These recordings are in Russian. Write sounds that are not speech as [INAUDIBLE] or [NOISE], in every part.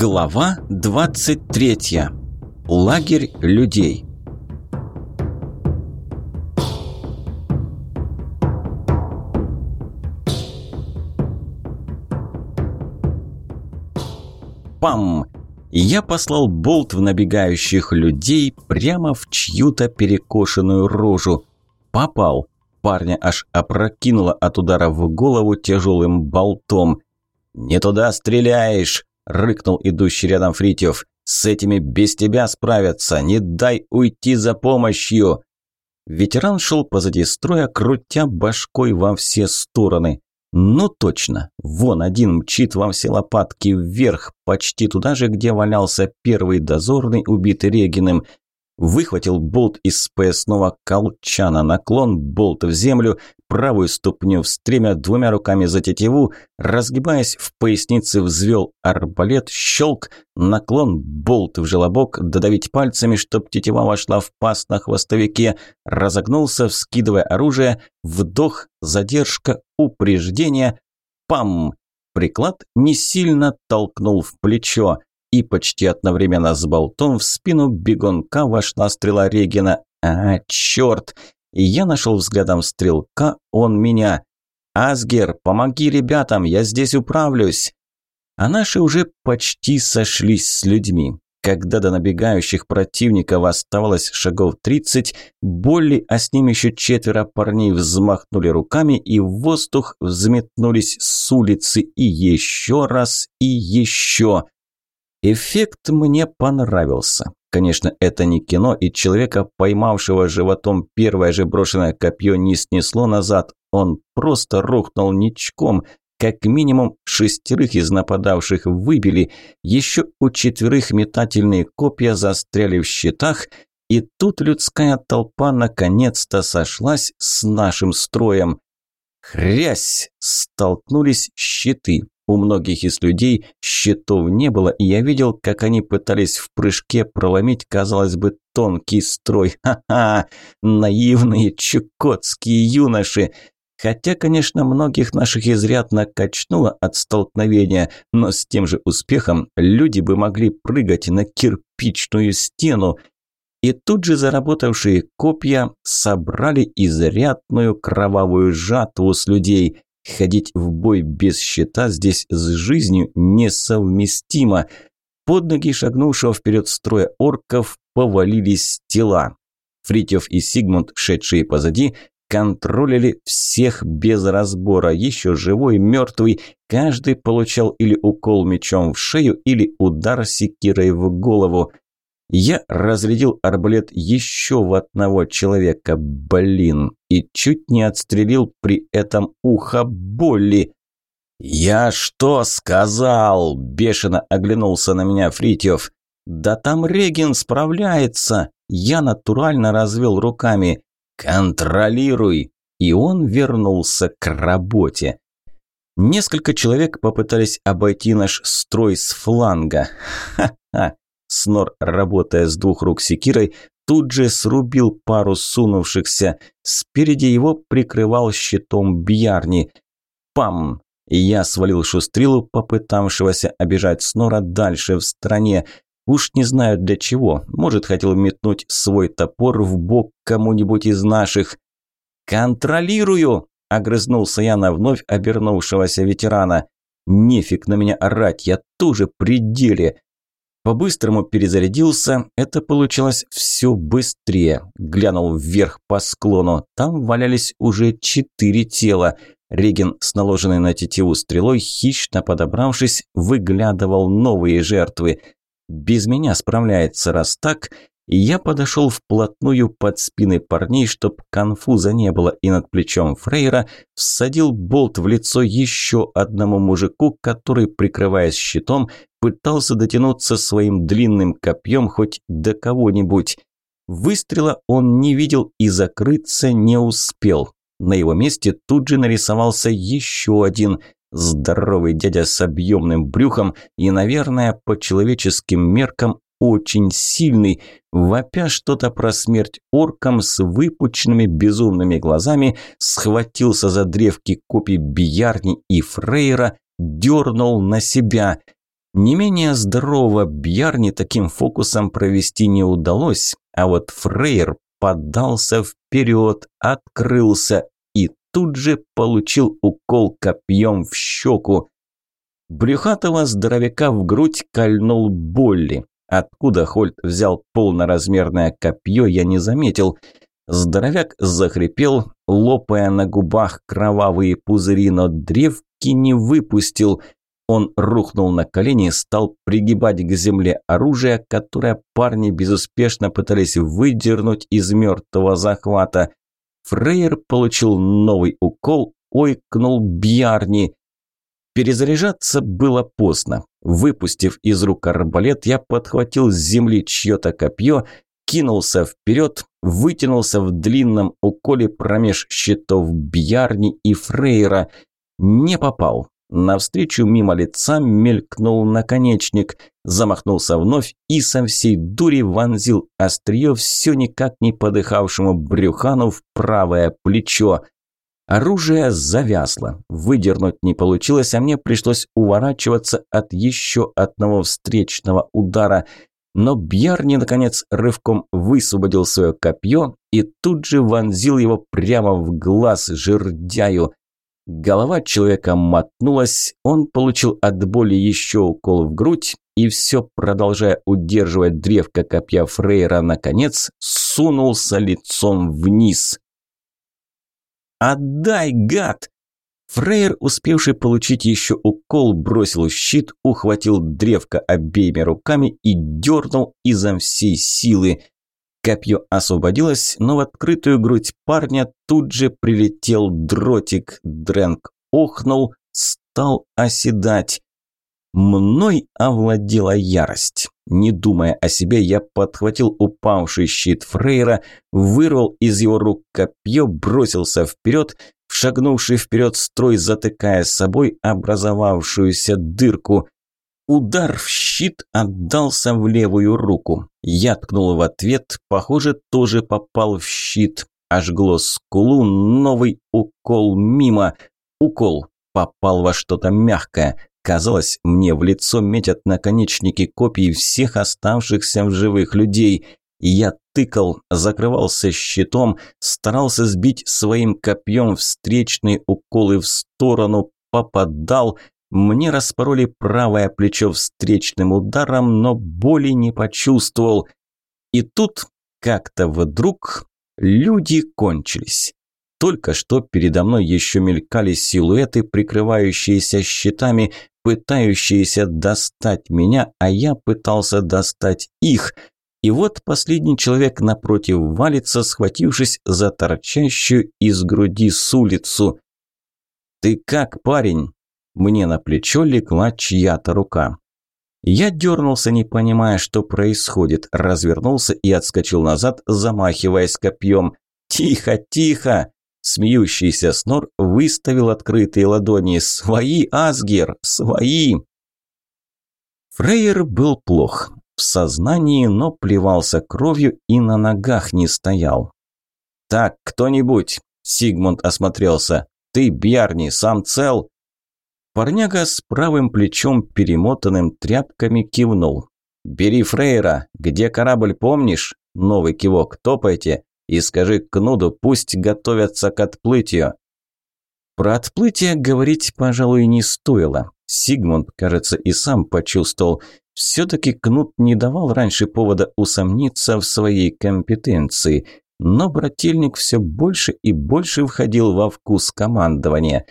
Глава 23. Лагерь людей. Пам! Я послал болт в набегающих людей прямо в чью-то перекошенную рожу. Попал. Парня аж опрокинуло от удара в голову тяжелым болтом. «Не туда стреляешь!» – рыкнул идущий рядом Фритьев. «С этими без тебя справятся! Не дай уйти за помощью!» Ветеран шел позади строя, крутя башкой во все стороны. Ну точно, вон один мчит во все лопатки вверх, почти туда же, где валялся первый дозорный, убитый Региным – выхватил болт из поясного колчана, наклон, болт в землю, правую ступню в стремя, двумя руками за тетиву, разгибаясь в пояснице, взвел арбалет, щелк, наклон, болт в желобок, додавить пальцами, чтоб тетива вошла в паз на хвостовике, разогнулся, вскидывая оружие, вдох, задержка, упреждение, пам! Приклад не сильно толкнул в плечо и почти одновременно с болтом в спину бегунка вошла стрела Регина. А, черт! Я нашел взглядом стрелка, он меня. «Асгер, помоги ребятам, я здесь управлюсь!» А наши уже почти сошлись с людьми. Когда до набегающих противников оставалось шагов тридцать, Болли, а с ним еще четверо парней взмахнули руками и в воздух взметнулись с улицы и еще раз и еще. Эффект мне понравился. Конечно, это не кино, и человека, поймавшего животом первое же брошенное копье, не снесло назад. Он просто рухнул ничком. Как минимум шестерых из нападавших выбили, еще у четверых метательные копья застряли в щитах, и тут людская толпа наконец-то сошлась с нашим строем. Хрясь! Столкнулись щиты. У многих из людей щитов не было, и я видел, как они пытались в прыжке проломить, казалось бы, тонкий строй. [LAUGHS] Ха-ха! Наивные чукотские юноши! Хотя, конечно, многих наших изрядно качнуло от столкновения, но с тем же успехом люди бы могли прыгать на кирпичную стену. И тут же заработавшие копья собрали изрядную кровавую жатву с людей. Ходить в бой без щита здесь с жизнью несовместимо. Под ноги шагнувшего вперед строя орков повалились тела. Фритьев и Сигмунд, шедшие позади, контролили всех без разбора. Еще живой, мертвый, каждый получал или укол мечом в шею, или удар секирой в голову. Я разрядил арбалет еще в одного человека, блин, и чуть не отстрелил при этом ухо Болли. «Я что сказал?» – бешено оглянулся на меня Фритьев. «Да там Регин справляется!» Я натурально развел руками. «Контролируй!» И он вернулся к работе. Несколько человек попытались обойти наш строй с фланга. [LAUGHS] Ха-ха! Снор, работая с двух рук секирой, тут же срубил пару сунувшихся. Спереди его прикрывал щитом Бьярни. Пам! Я свалил шустрилу, попытавшегося обижать Снора дальше в стране. Уж не знаю для чего. Может, хотел метнуть свой топор в бок кому-нибудь из наших. «Контролирую!» – огрызнулся я на вновь обернувшегося ветерана. «Нефиг на меня орать, я тоже при деле. По-быстрому перезарядился, это получилось все быстрее. Глянул вверх по склону, там валялись уже четыре тела. Реген с наложенной на тетиву стрелой, хищно подобравшись, выглядывал новые жертвы. Без меня справляется раз так, я подошел вплотную под спины парней, чтоб конфуза не было, и над плечом Фрейра всадил болт в лицо еще одному мужику, который, прикрываясь щитом, пытался дотянуться своим длинным копьем хоть до кого-нибудь. Выстрела он не видел и закрыться не успел. На его месте тут же нарисовался еще один – здоровый дядя с объемным брюхом и, наверное, по человеческим меркам очень сильный, вопя что-то про смерть оркам с выпученными безумными глазами, схватился за древки копий Биярни и Фрейра, дернул на себя. Не менее здорового Бьярни таким фокусом провести не удалось, а вот Фрейер подался вперед, открылся и тут же получил укол копьем в щеку. Брюхатого здоровяка в грудь кольнул Болли. Откуда Хольт взял полноразмерное копье, я не заметил. Здоровяк захрипел, лопая на губах кровавые пузыри, но древки не выпустил. Он рухнул на колени и стал пригибать к земле оружие, которое парни безуспешно пытались выдернуть из мертвого захвата. Фрейер получил новый укол, ойкнул Бьярни. Перезаряжаться было поздно. Выпустив из рук арбалет, я подхватил с земли чье-то копье, кинулся вперед, вытянулся в длинном уколе промеж щитов Бьярни и Фрейра. Не попал. Навстречу мимо лица мелькнул наконечник, замахнулся вновь и со всей дури вонзил острие все никак не подыхавшему брюхану в правое плечо. Оружие завязло, выдернуть не получилось, а мне пришлось уворачиваться от еще одного встречного удара. Но Бьярни, наконец, рывком высвободил свое копье и тут же вонзил его прямо в глаз жердяю. Голова человека мотнулась, он получил от боли еще укол в грудь и все, продолжая удерживать древко копья Фрейра, наконец, сунулся лицом вниз. «Отдай, гад!» Фрейер, успевший получить еще укол, бросил щит, ухватил древко обеими руками и дернул изо всей силы. Копье освободилось, но в открытую грудь парня тут же прилетел дротик. Дрэнк охнул, стал оседать. Мной овладела ярость. Не думая о себе, я подхватил упавший щит Фрейра, вырвал из его рук копье, бросился вперед, шагнувший вперед строй, затыкая собой образовавшуюся дырку. Удар в щит отдался в левую руку. Я ткнул в ответ, похоже, тоже попал в щит. Ожгло скулу, новый укол мимо. Укол попал во что-то мягкое. Казалось, мне в лицо метят наконечники копий всех оставшихся в живых людей. Я тыкал, закрывался щитом, старался сбить своим копьем встречные уколы в сторону, попадал. Мне распороли правое плечо встречным ударом, но боли не почувствовал. И тут как-то вдруг люди кончились. Только что передо мной еще мелькали силуэты, прикрывающиеся щитами, пытающиеся достать меня, а я пытался достать их. И вот последний человек напротив валится, схватившись за торчащую из груди с улицу. «Ты как, парень?» Мне на плечо легла чья-то рука. Я дернулся, не понимая, что происходит, развернулся и отскочил назад, замахиваясь копьем. «Тихо, тихо!» Смеющийся снор выставил открытые ладони. «Свои, Асгер, свои!» Фрейер был плох. В сознании, но плевался кровью и на ногах не стоял. «Так, кто-нибудь!» – Сигмунд осмотрелся. «Ты, Бьярни, сам цел?» Парняга с правым плечом, перемотанным тряпками, кивнул. «Бери Фрейра. Где корабль, помнишь?» Новый кивок. «Топайте и скажи Кнуду, пусть готовятся к отплытию». Про отплытие говорить, пожалуй, не стоило. Сигмунд, кажется, и сам почувствовал. Все-таки Кнут не давал раньше повода усомниться в своей компетенции. Но брательник все больше и больше входил во вкус командования.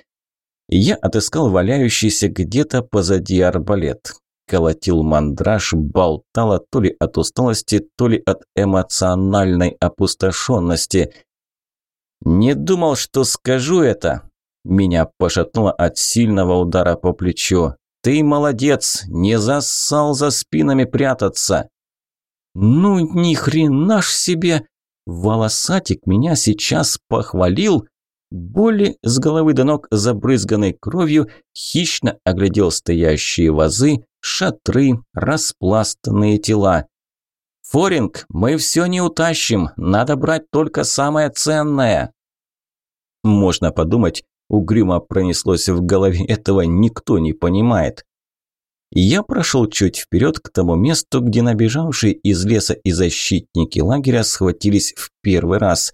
Я отыскал валяющийся где-то позади арбалет колотил мандраж, болтала то ли от усталости, то ли от эмоциональной опустошенности. «Не думал, что скажу это!» Меня пошатнуло от сильного удара по плечу. «Ты молодец! Не зассал за спинами прятаться!» «Ну, ни хрена ж себе! Волосатик меня сейчас похвалил!» Боли с головы до ног, забрызганной кровью, хищно оглядел стоящие вазы, шатры, распластанные тела. «Форинг, мы все не утащим, надо брать только самое ценное!» Можно подумать, угрюмо пронеслось в голове, этого никто не понимает. Я прошел чуть вперед к тому месту, где набежавшие из леса и защитники лагеря схватились в первый раз.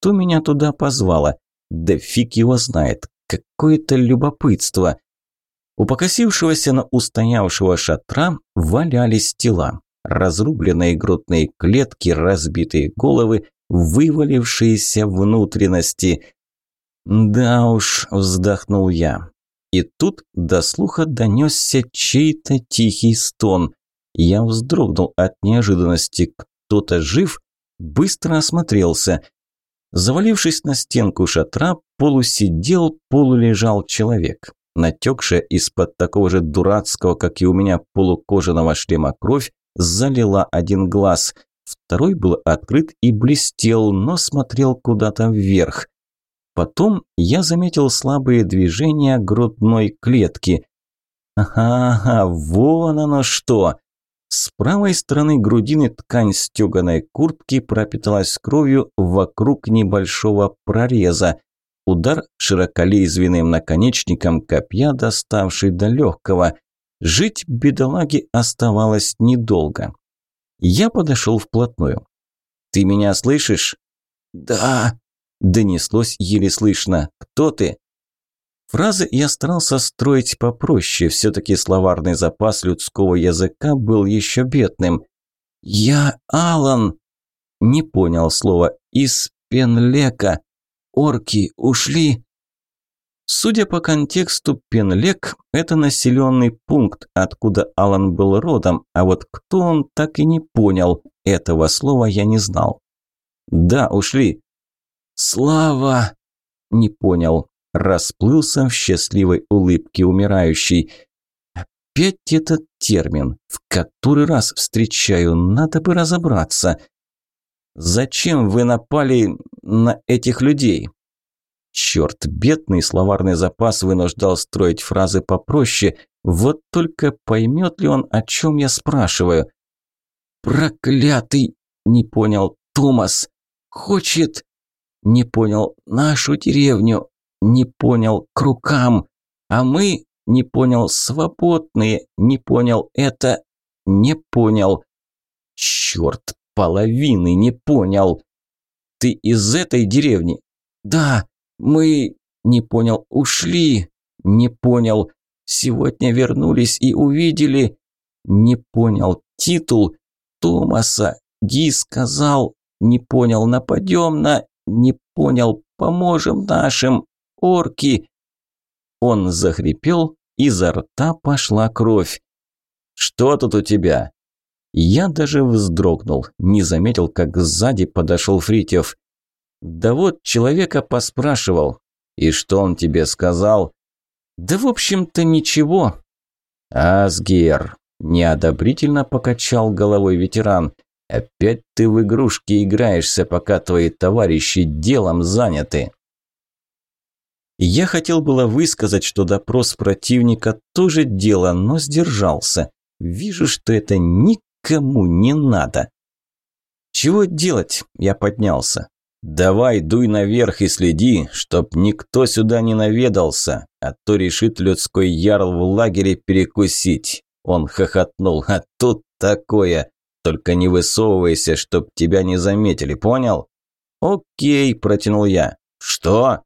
Что меня туда позвало? Да фиг его знает. Какое-то любопытство. У покосившегося на устоявшего шатра валялись тела. Разрубленные грудные клетки, разбитые головы, вывалившиеся внутренности. «Да уж», – вздохнул я. И тут до слуха донесся чей-то тихий стон. Я вздрогнул от неожиданности. Кто-то жив? Быстро осмотрелся. Завалившись на стенку шатра, полусидел, полулежал человек. Натекшая из-под такого же дурацкого, как и у меня, полукожаного шлема кровь залила один глаз. Второй был открыт и блестел, но смотрел куда-то вверх. Потом я заметил слабые движения грудной клетки. Ага, вон оно что! С правой стороны грудины ткань стеганой куртки пропиталась кровью вокруг небольшого прореза. Удар широколезвенным наконечником копья, доставший до легкого. Жить бедолаге оставалось недолго. Я подошел вплотную. «Ты меня слышишь?» «Да», – донеслось еле слышно. «Кто ты?» Фразы я старался строить попроще, все-таки словарный запас людского языка был еще бедным. «Я Алан!» Не понял слова «из Пенлека». «Орки ушли!» Судя по контексту, Пенлек – это населенный пункт, откуда Алан был родом, а вот кто он, так и не понял. Этого слова я не знал. «Да, ушли». «Слава!» – не понял расплылся в счастливой улыбке умирающий. Опять этот термин, в который раз встречаю, надо бы разобраться. Зачем вы напали на этих людей? Черт, бедный словарный запас вынуждал строить фразы попроще, вот только поймет ли он, о чем я спрашиваю? «Проклятый!» – не понял Томас. «Хочет...» – не понял нашу деревню не понял, к рукам. А мы, не понял, свободные, не понял, это, не понял. Черт, половины не понял. Ты из этой деревни? Да, мы, не понял, ушли, не понял. Сегодня вернулись и увидели, не понял, титул Томаса. Ги сказал, не понял, нападем на, не понял, поможем нашим орки!» Он захрипел, изо рта пошла кровь. «Что тут у тебя?» Я даже вздрогнул, не заметил, как сзади подошел Фритьев. «Да вот, человека поспрашивал. И что он тебе сказал?» «Да, в общем-то, ничего». «Асгер», – неодобрительно покачал головой ветеран. «Опять ты в игрушки играешься, пока твои товарищи делом заняты». Я хотел было высказать, что допрос противника тоже дело, но сдержался. Вижу, что это никому не надо. «Чего делать?» – я поднялся. «Давай, дуй наверх и следи, чтоб никто сюда не наведался, а то решит людской ярл в лагере перекусить». Он хохотнул. «А тут такое! Только не высовывайся, чтоб тебя не заметили, понял?» «Окей», – протянул я. «Что?»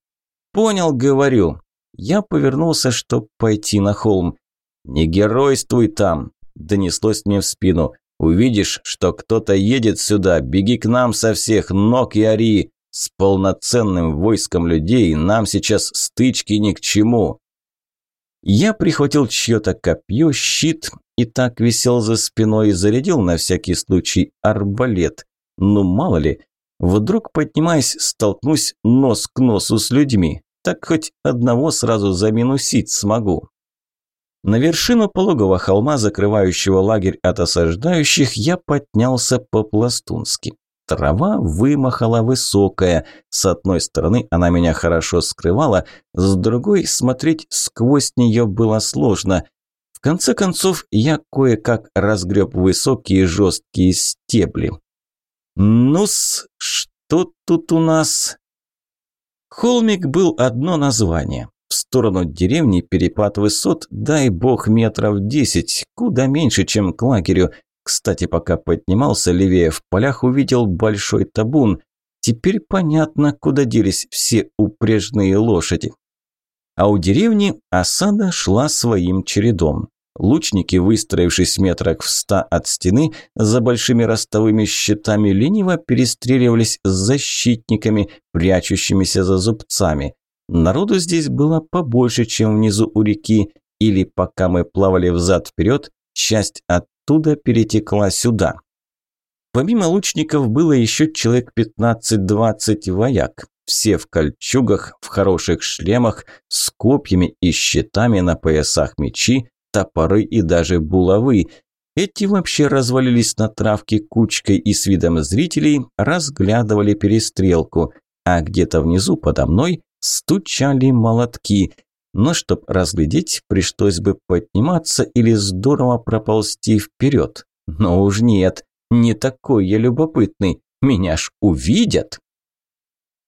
«Понял, говорю». Я повернулся, чтобы пойти на холм. «Не геройствуй там!» – донеслось мне в спину. «Увидишь, что кто-то едет сюда, беги к нам со всех ног и ори! С полноценным войском людей нам сейчас стычки ни к чему!» Я прихватил чье-то копье, щит и так висел за спиной и зарядил на всякий случай арбалет. Ну мало ли, Вдруг, поднимаясь, столкнусь нос к носу с людьми. Так хоть одного сразу заминусить смогу. На вершину пологого холма, закрывающего лагерь от осаждающих, я поднялся по-пластунски. Трава вымахала высокая. С одной стороны она меня хорошо скрывала, с другой смотреть сквозь нее было сложно. В конце концов, я кое-как разгреб высокие жесткие стебли. Ну-с, что тут у нас? Холмик был одно название. В сторону деревни перепад высот, дай бог, метров десять, куда меньше, чем к лагерю. Кстати, пока поднимался левее в полях, увидел большой табун. Теперь понятно, куда делись все упряжные лошади. А у деревни осада шла своим чередом. Лучники, выстроившись метрах в ста от стены, за большими ростовыми щитами лениво перестреливались с защитниками, прячущимися за зубцами. Народу здесь было побольше, чем внизу у реки, или пока мы плавали взад-вперед, часть оттуда перетекла сюда. Помимо лучников было еще человек 15-20 вояк, все в кольчугах, в хороших шлемах, с копьями и щитами на поясах мечи, топоры и даже булавы. Эти вообще развалились на травке кучкой и с видом зрителей разглядывали перестрелку, а где-то внизу подо мной стучали молотки. Но чтоб разглядеть, пришлось бы подниматься или здорово проползти вперед. Но уж нет, не такой я любопытный, меня ж увидят.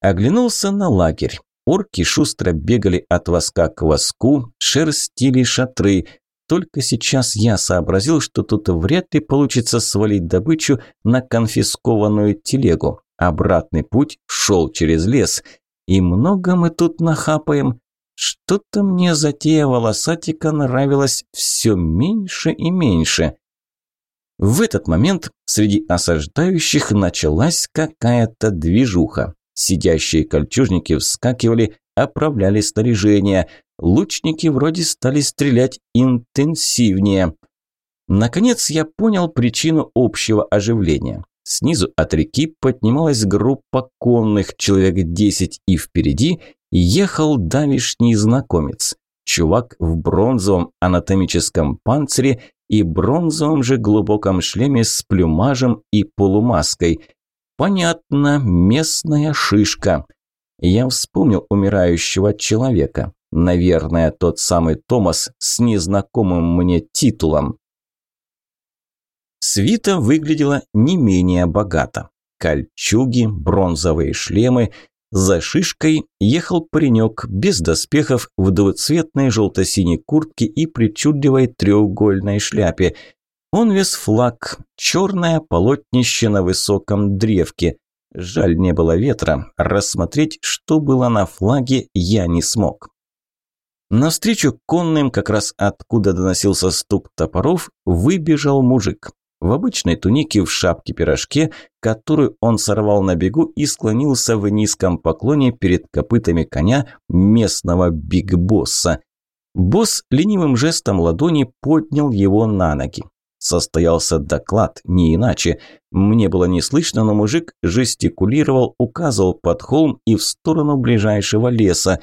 Оглянулся на лагерь. Орки шустро бегали от воска к воску, шерстили шатры. Только сейчас я сообразил, что тут вряд ли получится свалить добычу на конфискованную телегу. Обратный путь шел через лес. И много мы тут нахапаем. Что-то мне затея волосатика нравилась все меньше и меньше. В этот момент среди осаждающих началась какая-то движуха. Сидящие кольчужники вскакивали, оправляли снаряжение. Лучники вроде стали стрелять интенсивнее. Наконец я понял причину общего оживления. Снизу от реки поднималась группа конных, человек десять, и впереди ехал давишний знакомец. Чувак в бронзовом анатомическом панцире и бронзовом же глубоком шлеме с плюмажем и полумаской. Понятно, местная шишка. Я вспомнил умирающего человека. Наверное, тот самый Томас с незнакомым мне титулом. Свита выглядела не менее богато. Кольчуги, бронзовые шлемы. За шишкой ехал паренек без доспехов в двуцветной желто-синей куртке и причудливой треугольной шляпе – он вез флаг, черное полотнище на высоком древке. Жаль, не было ветра, рассмотреть, что было на флаге, я не смог. Навстречу конным, как раз откуда доносился стук топоров, выбежал мужик. В обычной тунике в шапке-пирожке, которую он сорвал на бегу и склонился в низком поклоне перед копытами коня местного биг-босса. Босс ленивым жестом ладони поднял его на ноги. Состоялся доклад, не иначе. Мне было не слышно, но мужик жестикулировал, указывал под холм и в сторону ближайшего леса.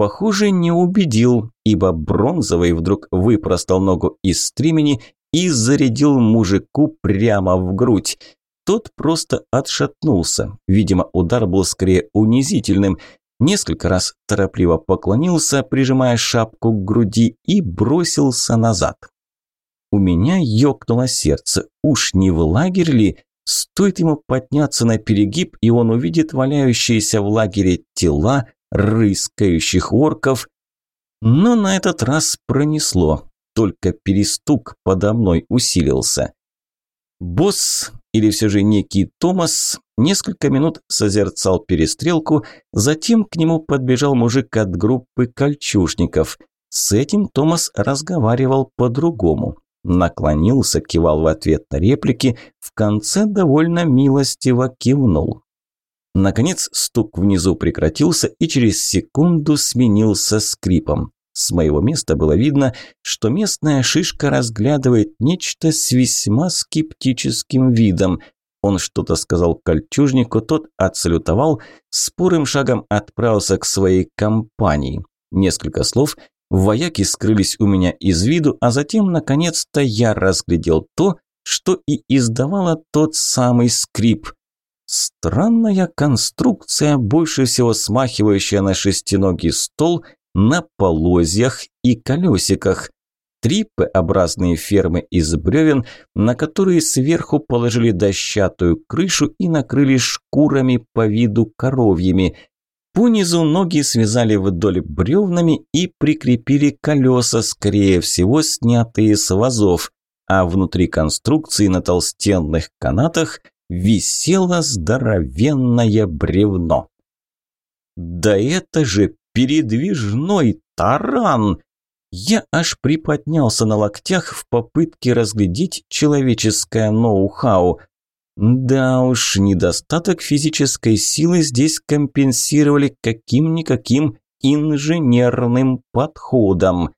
Похоже, не убедил, ибо бронзовый вдруг выпростал ногу из стремени и зарядил мужику прямо в грудь. Тот просто отшатнулся. Видимо, удар был скорее унизительным. Несколько раз торопливо поклонился, прижимая шапку к груди, и бросился назад. У меня ёкнуло сердце. Уж не в лагерь ли? Стоит ему подняться на перегиб, и он увидит валяющиеся в лагере тела рыскающих орков. Но на этот раз пронесло. Только перестук подо мной усилился. Босс, или все же некий Томас, несколько минут созерцал перестрелку, затем к нему подбежал мужик от группы кольчужников. С этим Томас разговаривал по-другому. Наклонился, кивал в ответ на реплики, в конце довольно милостиво кивнул. Наконец стук внизу прекратился и через секунду сменился скрипом. С моего места было видно, что местная шишка разглядывает нечто с весьма скептическим видом. Он что-то сказал кольчужнику, тот отсалютовал, спорым шагом отправился к своей компании. Несколько слов, Вояки скрылись у меня из виду, а затем, наконец-то, я разглядел то, что и издавало тот самый скрип. Странная конструкция, больше всего смахивающая на шестиногий стол на полозьях и колесиках. Три П-образные фермы из бревен, на которые сверху положили дощатую крышу и накрыли шкурами по виду коровьими – Понизу ноги связали вдоль бревнами и прикрепили колеса, скорее всего, снятые с вазов, а внутри конструкции на толстенных канатах висело здоровенное бревно. «Да это же передвижной таран!» Я аж приподнялся на локтях в попытке разглядеть человеческое ноу-хау. Да уж, недостаток физической силы здесь компенсировали каким-никаким инженерным подходом.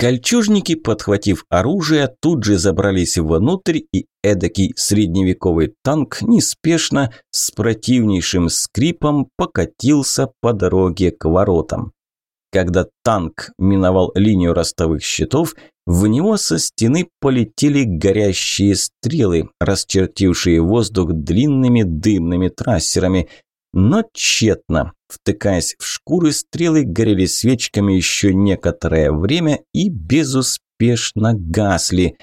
Кольчужники, подхватив оружие, тут же забрались внутрь, и эдакий средневековый танк неспешно, с противнейшим скрипом покатился по дороге к воротам. Когда танк миновал линию ростовых щитов, в него со стены полетели горящие стрелы, расчертившие воздух длинными дымными трассерами. Но тщетно. Втыкаясь в шкуры, стрелы горели свечками еще некоторое время и безуспешно гасли.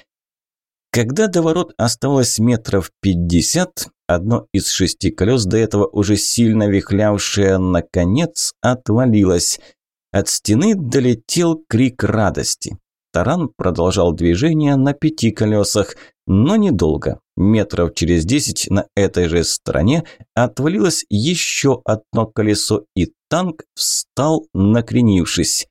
Когда до ворот оставалось метров пятьдесят, одно из шести колес, до этого уже сильно вихлявшее, наконец отвалилось – от стены долетел крик радости. Таран продолжал движение на пяти колесах, но недолго. Метров через десять на этой же стороне отвалилось еще одно колесо, и танк встал, накренившись.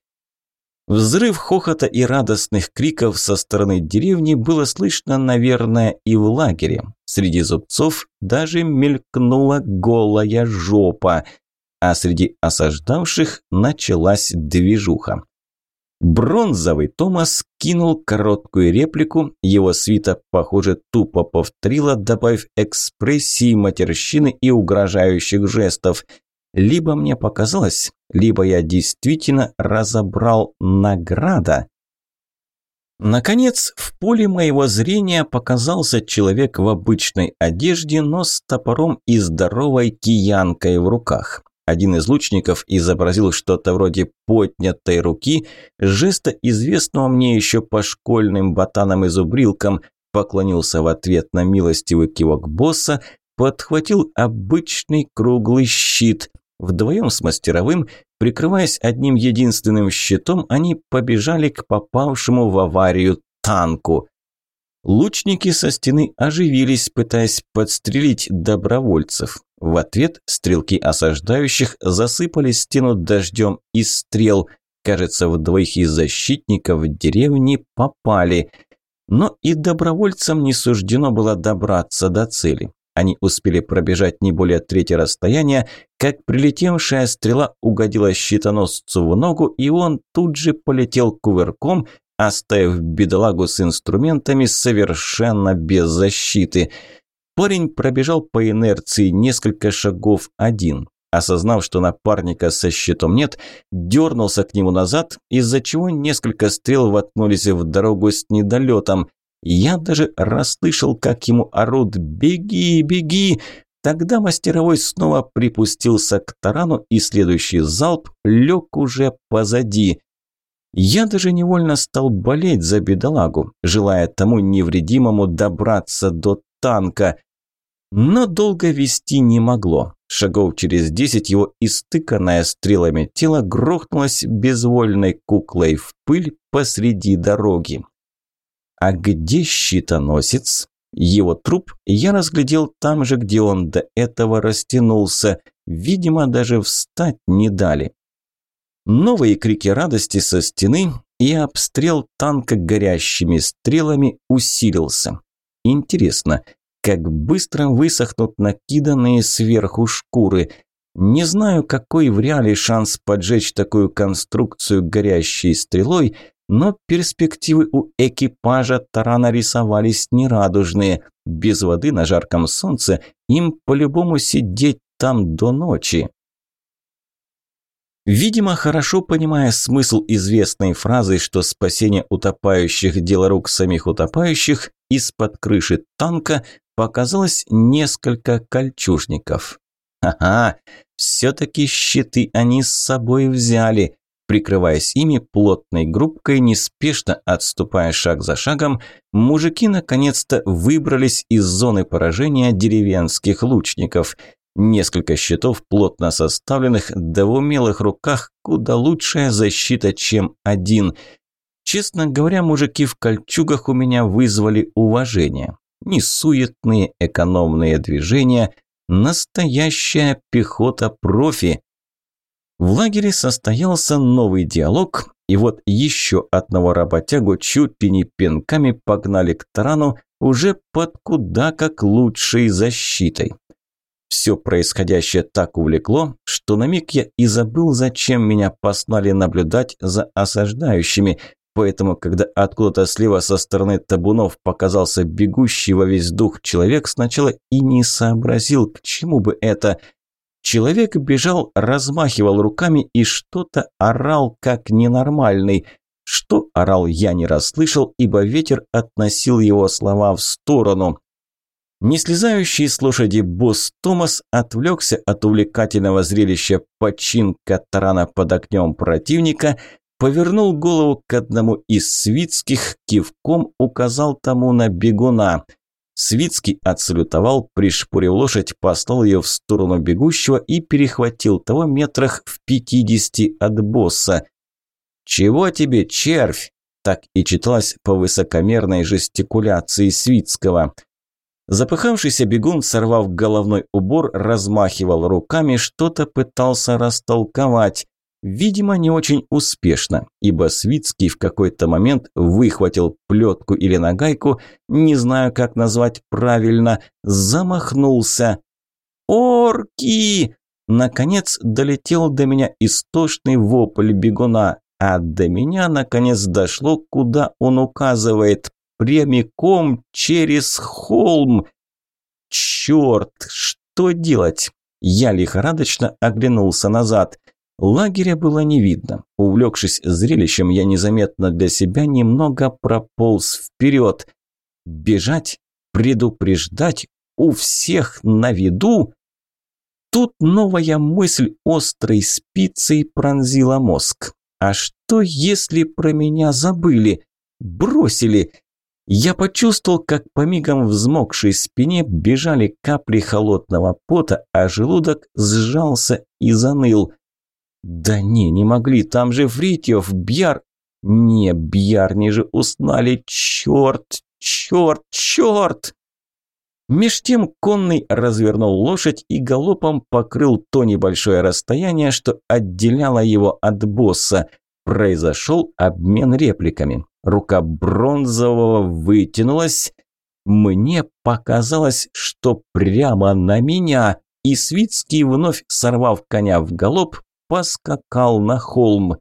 Взрыв хохота и радостных криков со стороны деревни было слышно, наверное, и в лагере. Среди зубцов даже мелькнула голая жопа – а среди осаждавших началась движуха. Бронзовый Томас кинул короткую реплику, его свита, похоже, тупо повторила, добавив экспрессии, матерщины и угрожающих жестов. Либо мне показалось, либо я действительно разобрал награда. Наконец, в поле моего зрения показался человек в обычной одежде, но с топором и здоровой киянкой в руках. Один из лучников изобразил что-то вроде поднятой руки, жеста известного мне еще по школьным ботанам и зубрилкам, поклонился в ответ на милостивый кивок босса, подхватил обычный круглый щит. Вдвоем с мастеровым, прикрываясь одним единственным щитом, они побежали к попавшему в аварию танку. Лучники со стены оживились, пытаясь подстрелить добровольцев. В ответ стрелки осаждающих засыпали стену дождем из стрел. Кажется, в двоих из защитников деревни попали. Но и добровольцам не суждено было добраться до цели. Они успели пробежать не более трети расстояния, как прилетевшая стрела угодила щитоносцу в ногу, и он тут же полетел кувырком, оставив бедолагу с инструментами совершенно без защиты. Парень пробежал по инерции несколько шагов один. Осознав, что напарника со щитом нет, дернулся к нему назад, из-за чего несколько стрел воткнулись в дорогу с недолетом. Я даже расслышал, как ему орут «Беги, беги!». Тогда мастеровой снова припустился к тарану, и следующий залп лег уже позади. Я даже невольно стал болеть за бедолагу, желая тому невредимому добраться до танка. Но долго вести не могло. Шагов через десять его истыканное стрелами тело грохнулось безвольной куклой в пыль посреди дороги. А где щитоносец? Его труп я разглядел там же, где он до этого растянулся. Видимо, даже встать не дали. Новые крики радости со стены и обстрел танка горящими стрелами усилился. Интересно, как быстро высохнут накиданные сверху шкуры. Не знаю, какой в реале шанс поджечь такую конструкцию горящей стрелой, но перспективы у экипажа тарана рисовались нерадужные. Без воды на жарком солнце им по-любому сидеть там до ночи. Видимо, хорошо понимая смысл известной фразы, что спасение утопающих – дело рук самих утопающих, из-под крыши танка показалось несколько кольчужников. Ага, все-таки щиты они с собой взяли. Прикрываясь ими плотной группкой, неспешно отступая шаг за шагом, мужики наконец-то выбрались из зоны поражения деревенских лучников – Несколько щитов, плотно составленных, да в умелых руках куда лучшая защита, чем один. Честно говоря, мужики в кольчугах у меня вызвали уважение. Несуетные, экономные движения, настоящая пехота-профи. В лагере состоялся новый диалог, и вот еще одного работягу чуть ли не пинками погнали к тарану уже под куда как лучшей защитой. Все происходящее так увлекло, что на миг я и забыл, зачем меня послали наблюдать за осаждающими, поэтому, когда откуда-то слева со стороны табунов показался бегущий во весь дух человек, сначала и не сообразил, к чему бы это – Человек бежал, размахивал руками и что-то орал, как ненормальный. Что орал, я не расслышал, ибо ветер относил его слова в сторону. Не слезающий с лошади босс Томас отвлекся от увлекательного зрелища починка тарана под огнем противника, повернул голову к одному из свитских, кивком указал тому на бегуна – Свицкий отсалютовал, пришпорив лошадь, послал ее в сторону бегущего и перехватил того метрах в пятидесяти от босса. «Чего тебе, червь?» Так и читалось по высокомерной жестикуляции Свицкого. Запыхавшийся бегун, сорвав головной убор, размахивал руками, что-то пытался растолковать. Видимо, не очень успешно, ибо Свицкий в какой-то момент выхватил плетку или нагайку, не знаю, как назвать правильно, замахнулся. «Орки!» Наконец долетел до меня истошный вопль бегуна, а до меня наконец дошло, куда он указывает, прямиком через холм. Черт, что делать? Я лихорадочно оглянулся назад – Лагеря было не видно. Увлекшись зрелищем, я незаметно для себя немного прополз вперед. Бежать? Предупреждать? У всех на виду? Тут новая мысль острой спицей пронзила мозг. А что, если про меня забыли? Бросили? Я почувствовал, как по мигам взмокшей спине бежали капли холодного пота, а желудок сжался и заныл – да не, не могли, там же Фритьев, Бьяр... Не, Бьярни же узнали, черт, черт, черт! Меж тем конный развернул лошадь и галопом покрыл то небольшое расстояние, что отделяло его от босса. Произошел обмен репликами. Рука бронзового вытянулась. Мне показалось, что прямо на меня, и Свицкий, вновь сорвав коня в галоп, поскакал на холм.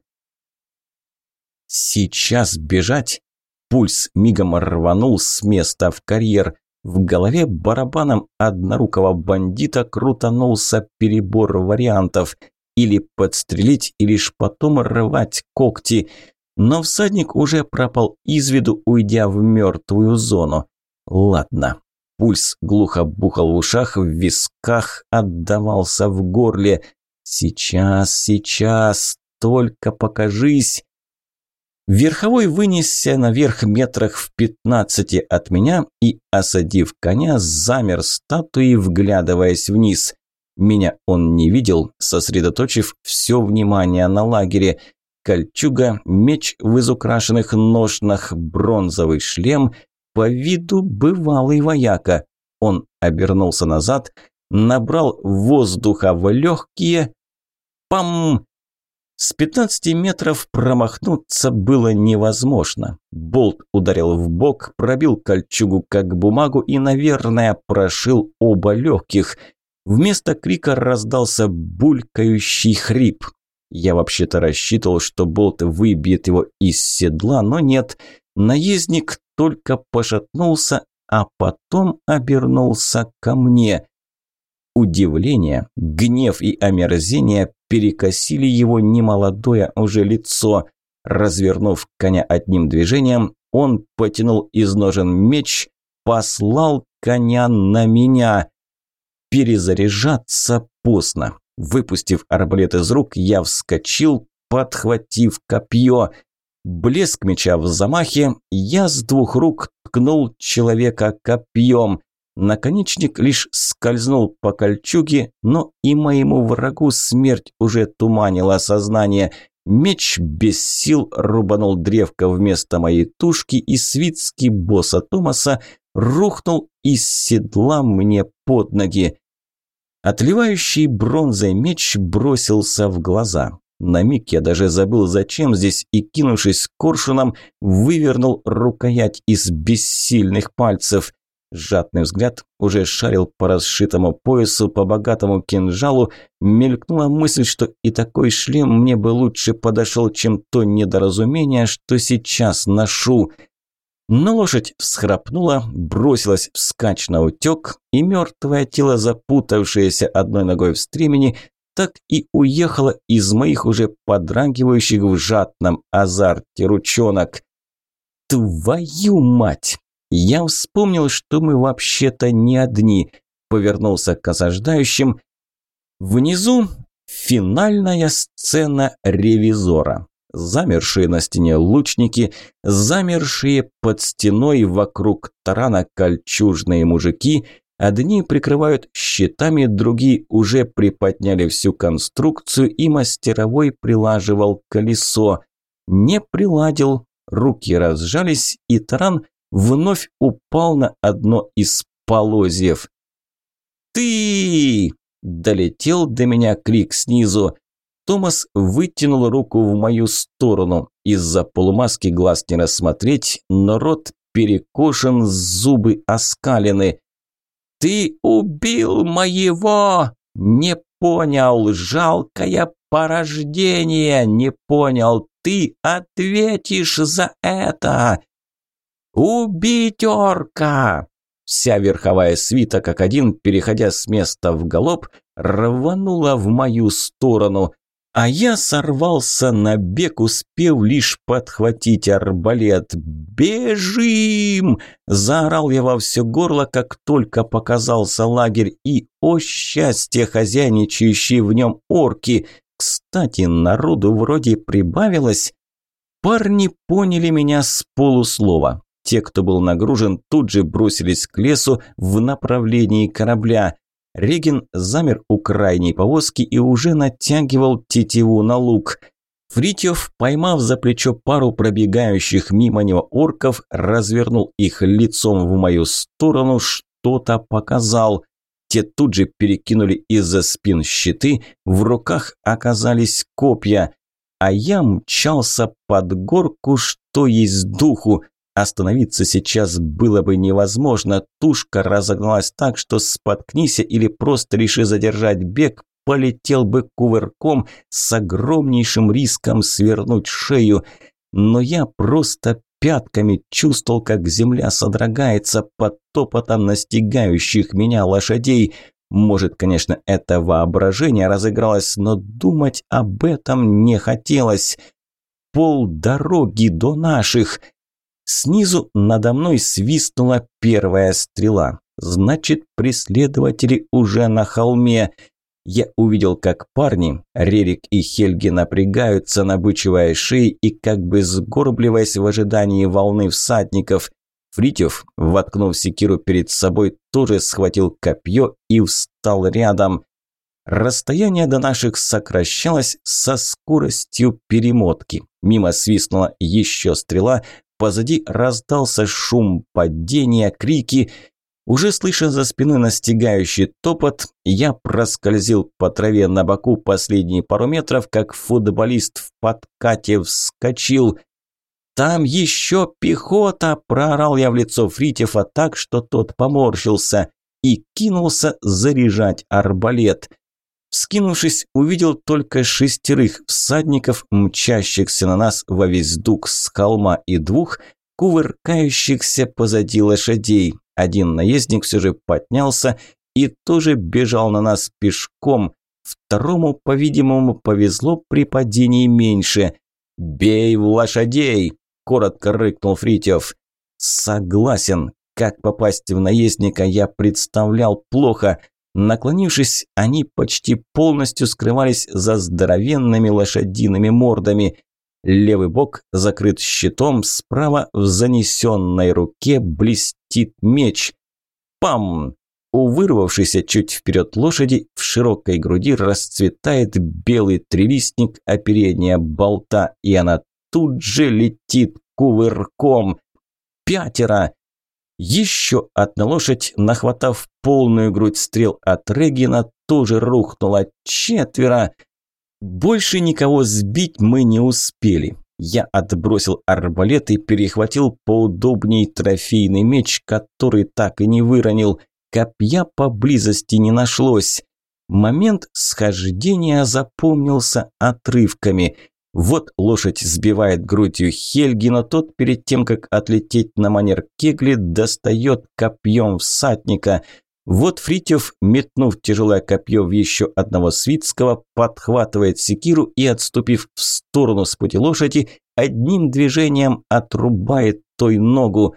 Сейчас бежать? Пульс мигом рванул с места в карьер. В голове барабаном однорукого бандита крутанулся перебор вариантов. Или подстрелить, и лишь потом рвать когти. Но всадник уже пропал из виду, уйдя в мертвую зону. Ладно. Пульс глухо бухал в ушах, в висках отдавался в горле. Сейчас, сейчас, только покажись. Верховой вынесся наверх метрах в пятнадцати от меня и, осадив коня, замер статуей, вглядываясь вниз. Меня он не видел, сосредоточив все внимание на лагере. Кольчуга, меч в изукрашенных ножнах, бронзовый шлем, по виду бывалый вояка. Он обернулся назад, набрал воздуха в легкие Пам! С 15 метров промахнуться было невозможно. Болт ударил в бок, пробил кольчугу как бумагу и, наверное, прошил оба легких. Вместо крика раздался булькающий хрип. Я вообще-то рассчитывал, что болт выбьет его из седла, но нет. Наездник только пошатнулся, а потом обернулся ко мне. Удивление, гнев и омерзение перекосили его немолодое уже лицо. Развернув коня одним движением, он потянул из ножен меч, послал коня на меня. Перезаряжаться поздно. Выпустив арбалет из рук, я вскочил, подхватив копье. Блеск меча в замахе, я с двух рук ткнул человека копьем. Наконечник лишь скользнул по кольчуге, но и моему врагу смерть уже туманила сознание. Меч без сил рубанул древко вместо моей тушки, и свитский босса Томаса рухнул из седла мне под ноги. Отливающий бронзой меч бросился в глаза. На миг я даже забыл, зачем здесь, и, кинувшись коршуном, вывернул рукоять из бессильных пальцев. Жадный взгляд уже шарил по расшитому поясу, по богатому кинжалу. Мелькнула мысль, что и такой шлем мне бы лучше подошел, чем то недоразумение, что сейчас ношу. Но лошадь всхрапнула, бросилась вскачь на утек, и мертвое тело, запутавшееся одной ногой в стремени, так и уехало из моих уже подрагивающих в жадном азарте ручонок. «Твою мать!» Я вспомнил, что мы вообще-то не одни. Повернулся к осаждающим. Внизу финальная сцена ревизора. Замершие на стене лучники, замершие под стеной вокруг тарана кольчужные мужики. Одни прикрывают щитами, другие уже приподняли всю конструкцию и мастеровой прилаживал колесо. Не приладил, руки разжались, и таран вновь упал на одно из полозьев. «Ты!» – долетел до меня крик снизу. Томас вытянул руку в мою сторону. Из-за полумаски глаз не рассмотреть, но рот перекошен, зубы оскалены. «Ты убил моего!» «Не понял, жалкое порождение! Не понял, ты ответишь за это!» «Убить орка!» Вся верховая свита, как один, переходя с места в галоп, рванула в мою сторону. А я сорвался на бег, успев лишь подхватить арбалет. «Бежим!» – заорал я во все горло, как только показался лагерь. И, о счастье, хозяйничающие в нем орки! Кстати, народу вроде прибавилось. Парни поняли меня с полуслова. Те, кто был нагружен, тут же бросились к лесу в направлении корабля. Регин замер у крайней повозки и уже натягивал тетиву на лук. Фритьев, поймав за плечо пару пробегающих мимо него орков, развернул их лицом в мою сторону, что-то показал. Те тут же перекинули из-за спин щиты, в руках оказались копья. А я мчался под горку, что есть духу. Остановиться сейчас было бы невозможно. Тушка разогналась так, что споткнися или просто реши задержать бег, полетел бы кувырком с огромнейшим риском свернуть шею. Но я просто пятками чувствовал, как земля содрогается под топотом настигающих меня лошадей. Может, конечно, это воображение разыгралось, но думать об этом не хотелось. Пол дороги до наших – Снизу надо мной свистнула первая стрела. Значит, преследователи уже на холме. Я увидел, как парни, Рерик и Хельги напрягаются, набычивая шеи и как бы сгорбливаясь в ожидании волны всадников. Фритьев, воткнув секиру перед собой, тоже схватил копье и встал рядом. Расстояние до наших сокращалось со скоростью перемотки. Мимо свистнула еще стрела, Позади раздался шум падения, крики. Уже слыша за спиной настигающий топот, я проскользил по траве на боку последние пару метров, как футболист в подкате вскочил. «Там еще пехота!» – проорал я в лицо Фритьефа так, что тот поморщился и кинулся заряжать арбалет – Скинувшись, увидел только шестерых всадников, мчащихся на нас во весь дух с холма и двух, кувыркающихся позади лошадей. Один наездник все же поднялся и тоже бежал на нас пешком. Второму, по-видимому, повезло при падении меньше. «Бей в лошадей!» – коротко рыкнул Фритьев. «Согласен. Как попасть в наездника я представлял плохо. Наклонившись, они почти полностью скрывались за здоровенными лошадиными мордами. Левый бок закрыт щитом, справа в занесенной руке блестит меч. Пам! У вырвавшейся чуть вперед лошади в широкой груди расцветает белый трилистник оперения болта, и она тут же летит кувырком. Пятеро! Еще одна лошадь, нахватав полную грудь стрел от Регина, тоже рухнула. Четверо! Больше никого сбить мы не успели. Я отбросил арбалет и перехватил поудобней трофейный меч, который так и не выронил. Копья поблизости не нашлось. Момент схождения запомнился отрывками. Вот лошадь сбивает грудью Хельги, но тот перед тем, как отлететь на манер кегли, достает копьем всадника. Вот Фритьев, метнув тяжелое копье в еще одного свитского, подхватывает секиру и, отступив в сторону с пути лошади, одним движением отрубает той ногу.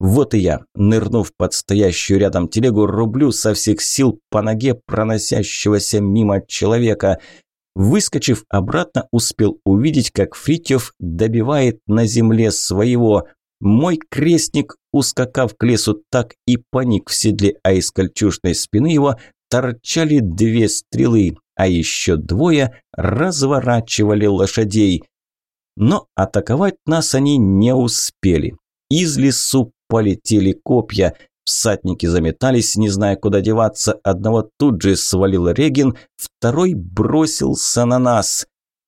Вот и я, нырнув под стоящую рядом телегу, рублю со всех сил по ноге проносящегося мимо человека – Выскочив обратно, успел увидеть, как Фритьев добивает на земле своего. Мой крестник, ускакав к лесу, так и паник в седле, а из кольчужной спины его торчали две стрелы, а еще двое разворачивали лошадей. Но атаковать нас они не успели. Из лесу полетели копья. Всадники заметались, не зная, куда деваться. Одного тут же свалил Регин, второй бросился на нас.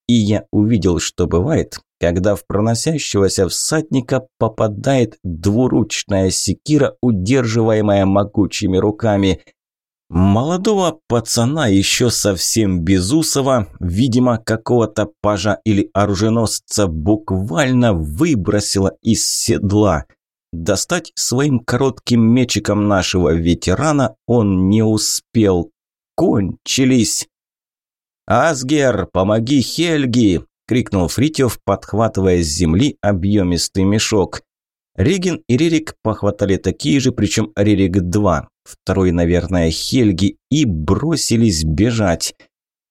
И я увидел, что бывает, когда в проносящегося всадника попадает двуручная секира, удерживаемая могучими руками. Молодого пацана, еще совсем безусого, видимо, какого-то пажа или оруженосца, буквально выбросило из седла – Достать своим коротким мечиком нашего ветерана он не успел. Кончились. «Асгер, помоги Хельги!» – крикнул Фритьев, подхватывая с земли объемистый мешок. Регин и Рерик похватали такие же, причем Рерик два, второй, наверное, Хельги, и бросились бежать.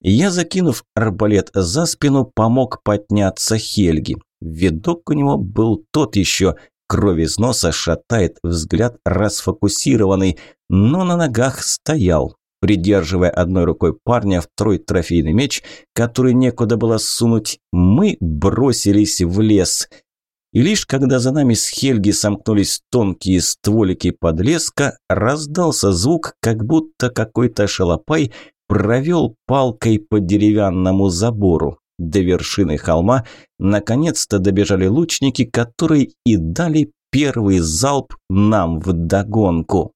Я, закинув арбалет за спину, помог подняться Хельги. Видок у него был тот еще, Кровь из носа шатает, взгляд расфокусированный, но на ногах стоял, придерживая одной рукой парня второй трофейный меч, который некуда было сунуть, мы бросились в лес. И лишь когда за нами с Хельги сомкнулись тонкие стволики подлеска, раздался звук, как будто какой-то шалопай провел палкой по деревянному забору. До вершины холма наконец-то добежали лучники, которые и дали первый залп нам в догонку.